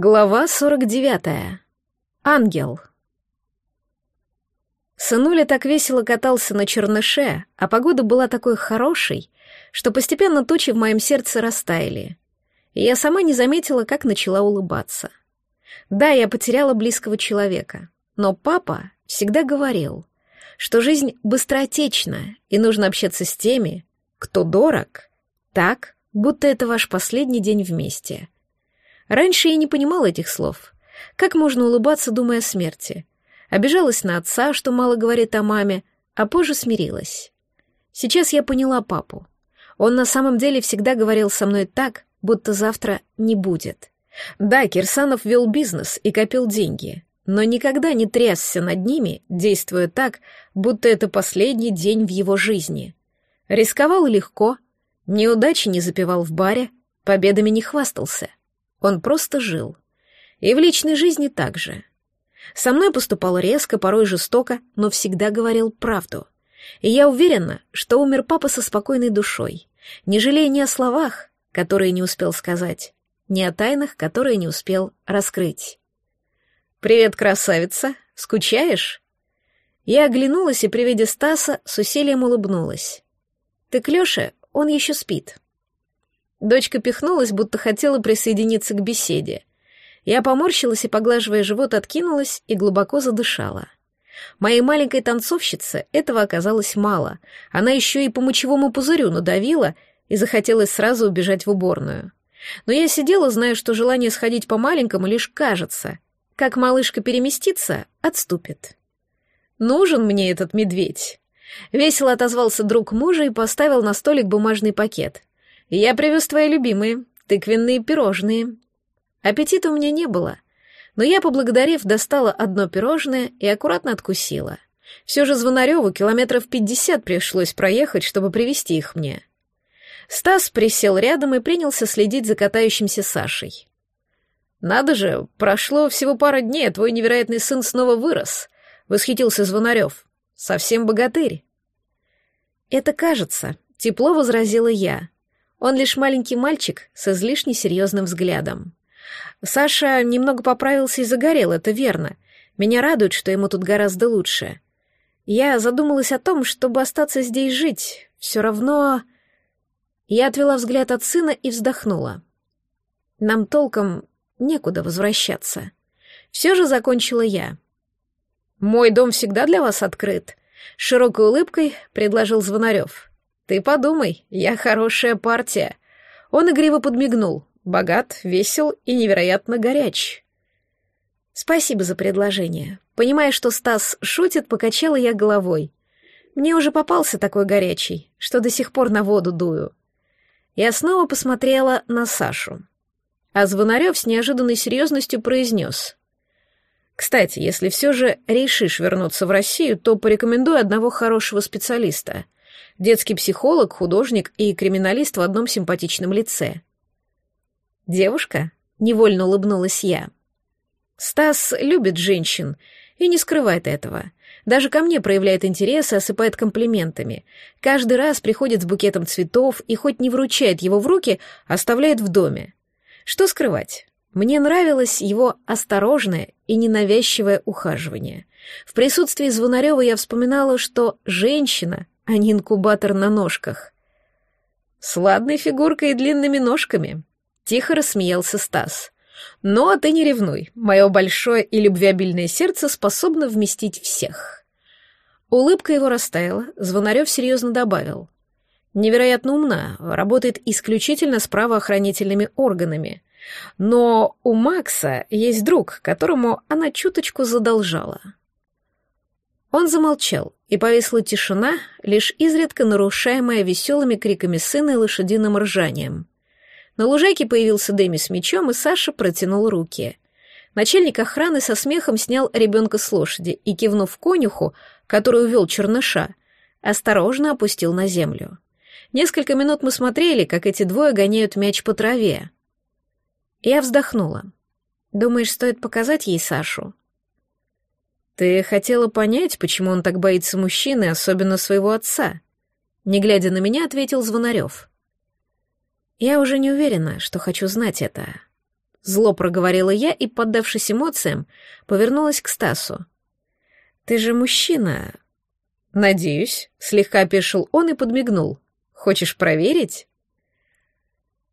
Глава 49. Ангел. Сынуля так весело катался на черныше, а погода была такой хорошей, что постепенно тучи в моем сердце растаяли. И я сама не заметила, как начала улыбаться. Да, я потеряла близкого человека, но папа всегда говорил, что жизнь быстротечна, и нужно общаться с теми, кто дорог, так, будто это ваш последний день вместе — Раньше я не понимала этих слов. Как можно улыбаться, думая о смерти? Обижалась на отца, что мало говорит о маме, а позже смирилась. Сейчас я поняла папу. Он на самом деле всегда говорил со мной так, будто завтра не будет. Да, Кирсанов вел бизнес и копил деньги, но никогда не трясся над ними, действуя так, будто это последний день в его жизни. Рисковал легко, неудачи не запивал в баре, победами не хвастался. Он просто жил. И в личной жизни также. Со мной поступал резко, порой жестоко, но всегда говорил правду. И я уверена, что умер папа со спокойной душой, не жалея ни о словах, которые не успел сказать, ни о тайнах, которые не успел раскрыть. «Привет, красавица! Скучаешь?» Я оглянулась и при виде Стаса с усилием улыбнулась. «Ты к Лёше? Он еще спит». Дочка пихнулась, будто хотела присоединиться к беседе. Я поморщилась и, поглаживая живот, откинулась и глубоко задышала. Моей маленькой танцовщице этого оказалось мало. Она еще и по мочевому пузырю надавила и захотелось сразу убежать в уборную. Но я сидела, зная, что желание сходить по-маленькому лишь кажется. Как малышка переместится, отступит. «Нужен мне этот медведь». Весело отозвался друг мужа и поставил на столик бумажный пакет. Я привез твои любимые, тыквенные пирожные. Аппетита у меня не было, но я, поблагодарив, достала одно пирожное и аккуратно откусила. Все же Звонареву километров пятьдесят пришлось проехать, чтобы привезти их мне. Стас присел рядом и принялся следить за катающимся Сашей. «Надо же, прошло всего пара дней, а твой невероятный сын снова вырос», — восхитился Звонарев. «Совсем богатырь». «Это кажется», — тепло возразила я. Он лишь маленький мальчик с излишне серьезным взглядом. Саша немного поправился и загорел, это верно. Меня радует, что ему тут гораздо лучше. Я задумалась о том, чтобы остаться здесь жить. Все равно... Я отвела взгляд от сына и вздохнула. Нам толком некуда возвращаться. Все же закончила я. «Мой дом всегда для вас открыт», — широкой улыбкой предложил Звонарев. «Ты подумай, я хорошая партия». Он игриво подмигнул. Богат, весел и невероятно горяч. «Спасибо за предложение. Понимая, что Стас шутит, покачала я головой. Мне уже попался такой горячий, что до сих пор на воду дую». Я снова посмотрела на Сашу. А Звонарев с неожиданной серьезностью произнес. «Кстати, если все же решишь вернуться в Россию, то порекомендую одного хорошего специалиста — детский психолог, художник и криминалист в одном симпатичном лице. «Девушка?» — невольно улыбнулась я. «Стас любит женщин и не скрывает этого. Даже ко мне проявляет интерес и осыпает комплиментами. Каждый раз приходит с букетом цветов и хоть не вручает его в руки, оставляет в доме. Что скрывать? Мне нравилось его осторожное и ненавязчивое ухаживание. В присутствии Звонарева я вспоминала, что женщина а не инкубатор на ножках. С ладной фигуркой и длинными ножками. Тихо рассмеялся Стас. Ну, а ты не ревнуй. Мое большое и любвеобильное сердце способно вместить всех. Улыбка его растаяла, Звонарев серьезно добавил. Невероятно умна, работает исключительно с правоохранительными органами. Но у Макса есть друг, которому она чуточку задолжала. Он замолчал, и повисла тишина, лишь изредка нарушаемая веселыми криками сына и лошадиным ржанием. На лужайке появился Дэми с мечом, и Саша протянул руки. Начальник охраны со смехом снял ребенка с лошади и, кивнув конюху, который увел черныша, осторожно опустил на землю. Несколько минут мы смотрели, как эти двое гоняют мяч по траве. Я вздохнула. «Думаешь, стоит показать ей Сашу?» «Ты хотела понять, почему он так боится мужчины, особенно своего отца?» Не глядя на меня, ответил Звонарев. «Я уже не уверена, что хочу знать это. Зло проговорила я и, поддавшись эмоциям, повернулась к Стасу. «Ты же мужчина». «Надеюсь», — слегка опешил он и подмигнул. «Хочешь проверить?»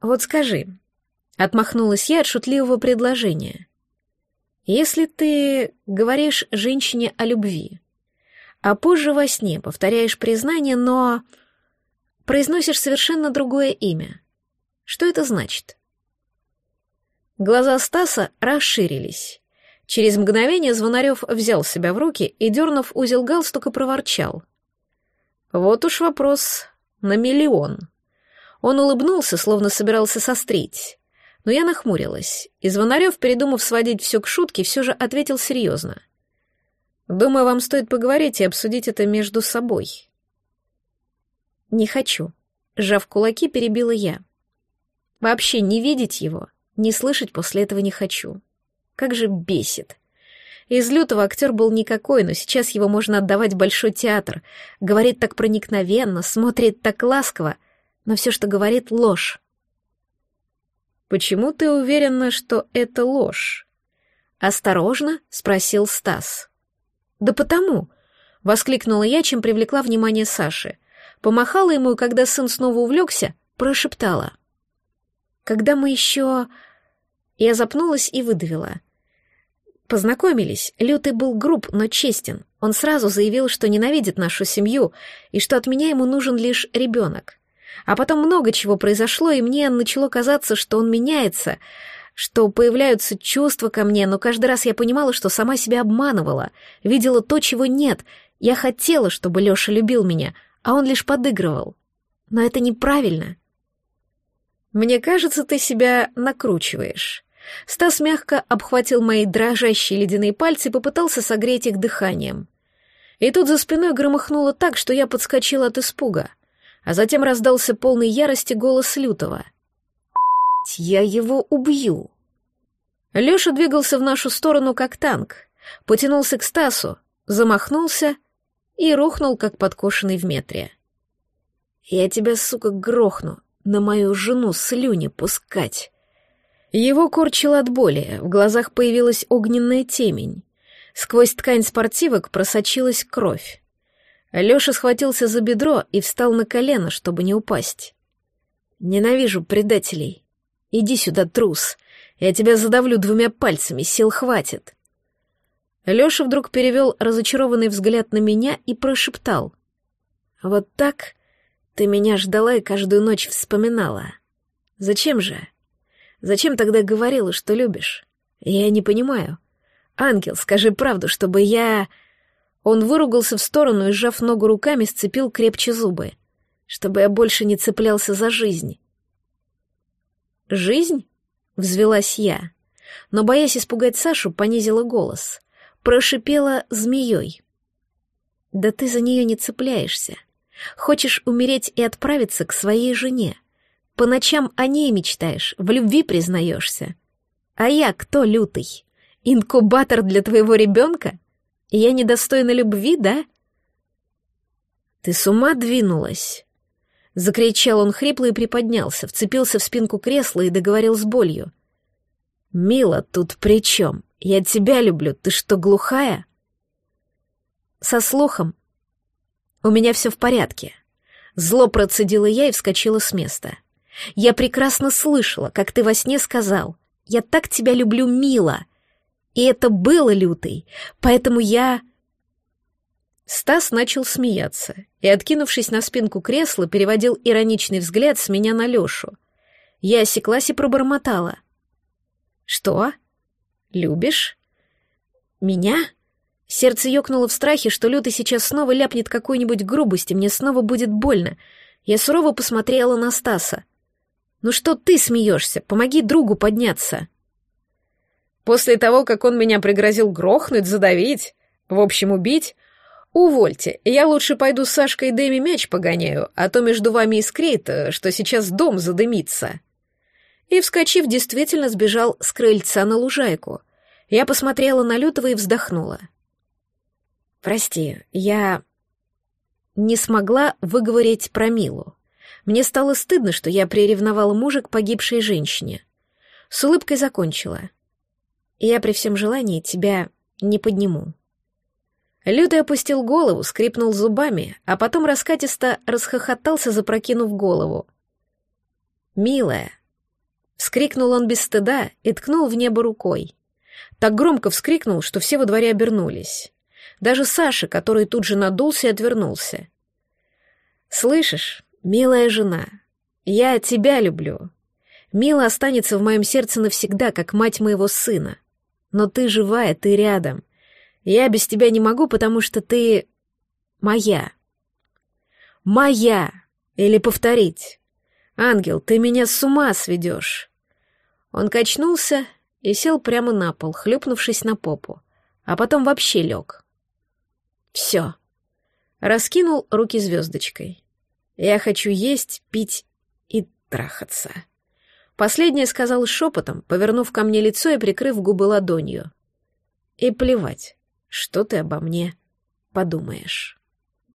«Вот скажи», — отмахнулась я от шутливого предложения. «Если ты говоришь женщине о любви, а позже во сне повторяешь признание, но произносишь совершенно другое имя, что это значит?» Глаза Стаса расширились. Через мгновение Звонарев взял себя в руки и, дернув узел галстука, проворчал. «Вот уж вопрос на миллион». Он улыбнулся, словно собирался сострить. Но я нахмурилась, и Звонарев, передумав сводить все к шутке, все же ответил серьезно. «Думаю, вам стоит поговорить и обсудить это между собой». «Не хочу», — сжав кулаки, перебила я. «Вообще не видеть его, не слышать после этого не хочу. Как же бесит. Из лютого актер был никакой, но сейчас его можно отдавать большой театр. Говорит так проникновенно, смотрит так ласково, но все, что говорит, ложь. «Почему ты уверена, что это ложь?» «Осторожно?» — спросил Стас. «Да потому!» — воскликнула я, чем привлекла внимание Саши. Помахала ему, и когда сын снова увлекся, прошептала. «Когда мы еще...» Я запнулась и выдавила. Познакомились. Лютый был груб, но честен. Он сразу заявил, что ненавидит нашу семью и что от меня ему нужен лишь ребенок. А потом много чего произошло, и мне начало казаться, что он меняется, что появляются чувства ко мне, но каждый раз я понимала, что сама себя обманывала, видела то, чего нет. Я хотела, чтобы Лёша любил меня, а он лишь подыгрывал. Но это неправильно. Мне кажется, ты себя накручиваешь. Стас мягко обхватил мои дрожащие ледяные пальцы и попытался согреть их дыханием. И тут за спиной громыхнуло так, что я подскочила от испуга а затем раздался полный ярости голос Лютого. «Я его убью!» Лёша двигался в нашу сторону, как танк, потянулся к Стасу, замахнулся и рухнул, как подкошенный в метре. «Я тебя, сука, грохну, на мою жену слюни пускать!» Его корчило от боли, в глазах появилась огненная темень. Сквозь ткань спортивок просочилась кровь. Лёша схватился за бедро и встал на колено, чтобы не упасть. «Ненавижу предателей. Иди сюда, трус. Я тебя задавлю двумя пальцами, сил хватит». Лёша вдруг перевёл разочарованный взгляд на меня и прошептал. «Вот так ты меня ждала и каждую ночь вспоминала. Зачем же? Зачем тогда говорила, что любишь? Я не понимаю. Ангел, скажи правду, чтобы я...» Он выругался в сторону и, сжав ногу руками, сцепил крепче зубы, чтобы я больше не цеплялся за жизнь. «Жизнь?» — взвелась я, но, боясь испугать Сашу, понизила голос, прошипела змеей. «Да ты за нее не цепляешься. Хочешь умереть и отправиться к своей жене. По ночам о ней мечтаешь, в любви признаешься. А я кто лютый? Инкубатор для твоего ребенка?» Я недостойна любви, да? Ты с ума двинулась? Закричал он хрипло и приподнялся, вцепился в спинку кресла и договорил с болью. «Мила, тут при чем? Я тебя люблю, ты что, глухая?» «Со слухом. У меня все в порядке». Зло процедила я и вскочила с места. «Я прекрасно слышала, как ты во сне сказал. Я так тебя люблю, Мила. И это было лютой, поэтому я... Стас начал смеяться и, откинувшись на спинку кресла, переводил ироничный взгляд с меня на Лешу. Я осеклась и пробормотала. «Что? Любишь? Меня?» Сердце ёкнуло в страхе, что Лютый сейчас снова ляпнет какую-нибудь грубость, и мне снова будет больно. Я сурово посмотрела на Стаса. «Ну что ты смеешься? Помоги другу подняться!» После того, как он меня пригрозил грохнуть, задавить, в общем, убить, увольте, я лучше пойду с Сашкой и Дэми мяч погоняю, а то между вами искрит, что сейчас дом задымится. И, вскочив, действительно сбежал с крыльца на лужайку. Я посмотрела на Лютого и вздохнула. «Прости, я...» Не смогла выговорить про Милу. Мне стало стыдно, что я приревновала мужа к погибшей женщине. С улыбкой закончила. Я при всем желании тебя не подниму. Лютый опустил голову, скрипнул зубами, а потом раскатисто расхохотался, запрокинув голову. «Милая!» Вскрикнул он без стыда и ткнул в небо рукой. Так громко вскрикнул, что все во дворе обернулись. Даже Саша, который тут же надулся и отвернулся. «Слышишь, милая жена, я тебя люблю. Мила останется в моем сердце навсегда, как мать моего сына. Но ты живая, ты рядом. Я без тебя не могу, потому что ты... моя. Моя! Или повторить. Ангел, ты меня с ума сведешь. Он качнулся и сел прямо на пол, хлюпнувшись на попу, а потом вообще лег. Все. Раскинул руки звездочкой. Я хочу есть, пить и трахаться. Последнее сказал шепотом, повернув ко мне лицо и прикрыв губы ладонью. И плевать, что ты обо мне подумаешь.